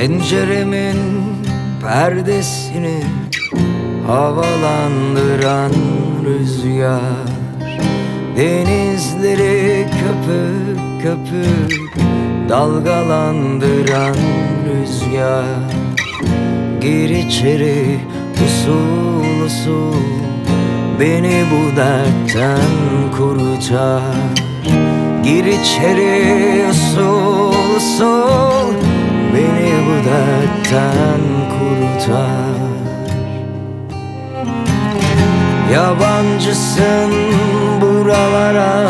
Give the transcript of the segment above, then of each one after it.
Penceremin perdesini havalandıran rüzgar Denizleri köpük köpük dalgalandıran rüzgar Gir içeri usul usul Beni bu dertten kurtar. Gir içeri usul usul Beni bu dertten kurtar. Yabancısın buralara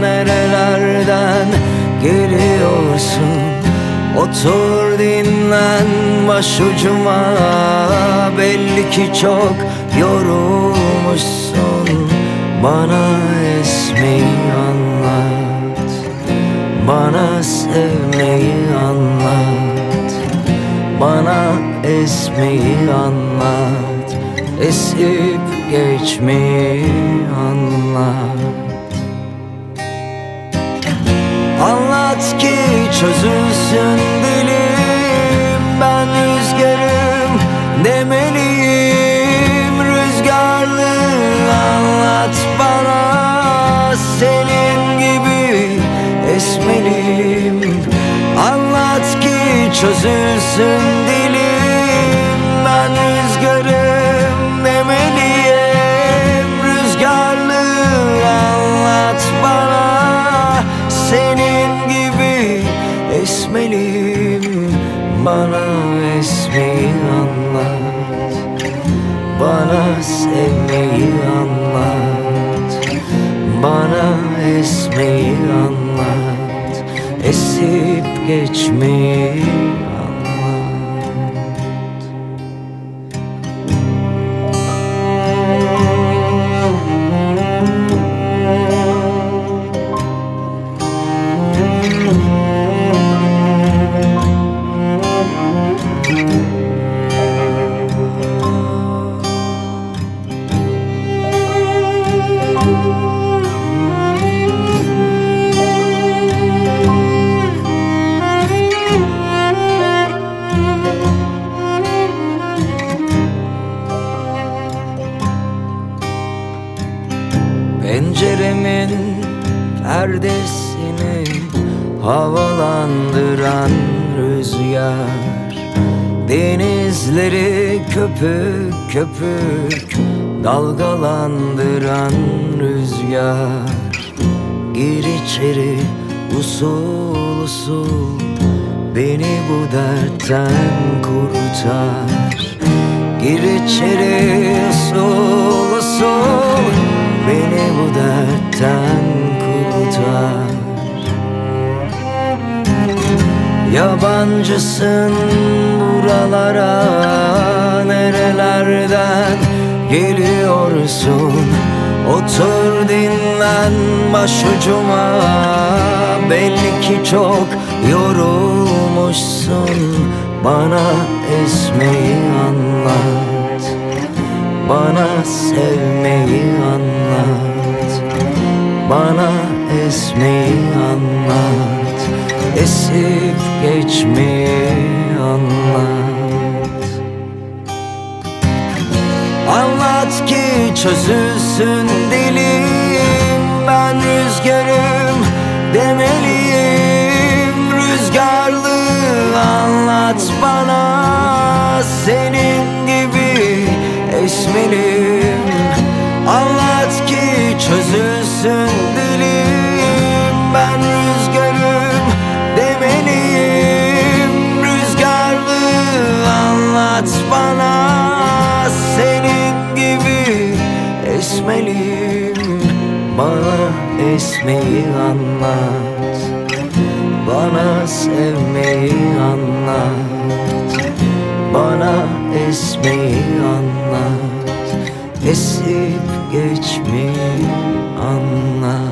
Nerelerden geliyorsun? Otur dinlen başucuma. Belli ki çok yorulmuşsun. Bana esmeyi anlat Bana sevmeyi anlat. Bana esmeyi anlat. Esip geçmeyi anlat. Anlat ki çözülsün çözülsün dilim. Ben rüzgarım demeliyim Rüzgarlı anlat bana. Senin gibi esmeliyim. Bana esmeyi anlat. Bana sevmeyi anlat. Bana esmeyi anlat Esip geçmeyi Penceremin perdesini havalandıran rüzgar. Denizleri köpük köpük dalgalandıran rüzgar. Gir içeri usul usul Beni bu dertten kurtar. Gir içeri usul Yabancısın buralara Nerelerden geliyorsun? Otur dinlen başucuma Belli ki çok yorulmuşsun. Bana esmeyi anlat Bana sevmeyi anlat Bana esmeyi anlat Esip geçmeyi anlat. Anlat ki çözülsün dilim. Ben rüzgarım demeliyim. Rüzgarlı anlat bana. Senin gibi esmeliyim Anlat ki çözülsün dilim esmeyi anlat. Bana sevmeyi anlat. Bana esmeyi anlat. Esip geçmeyi anlat